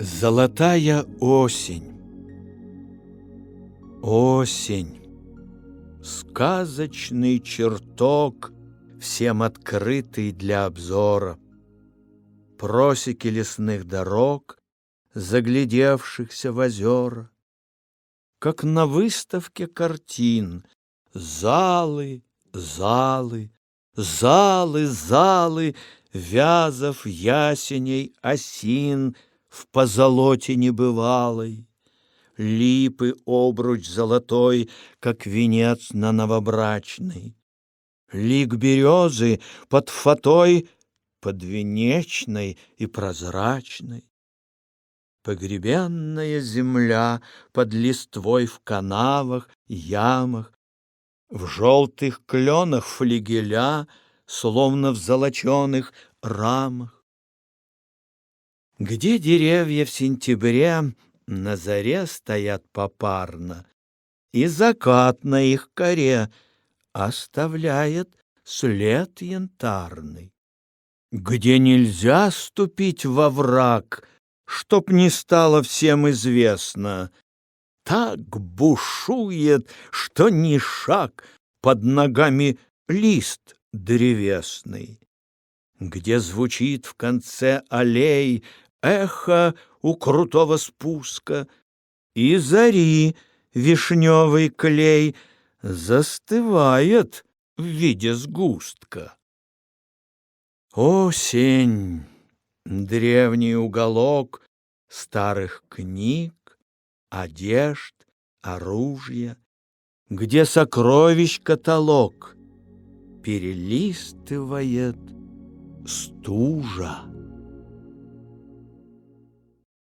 Золотая осень. Осень. Сказочный чертог Всем открытый для обзора. Просеки лесных дорог Заглядевшихся в озера. Как на выставке картин. Залы, залы, залы, залы Вязов, ясеней, осин — в позолоте небывалой. Липы обруч золотой, как венец на новобрачный. Лик березы под фатой подвенечной и прозрачной. Погребенная земля под листвой в канавах, ямах, В желтых кленах флигеля, словно в золоченых рамах. Где деревья в сентябре на заре стоят попарно, И закат на их коре оставляет след янтарный. Где нельзя ступить во враг, чтоб не стало всем известно, Так бушует, что ни шаг под ногами лист древесный. Где звучит в конце аллей эхо у крутого спуска, И зари вишневый клей Застывает в виде сгустка. Осень, древний уголок Старых книг, одежд, оружия, Где сокровищ каталог Перелистывает стужа.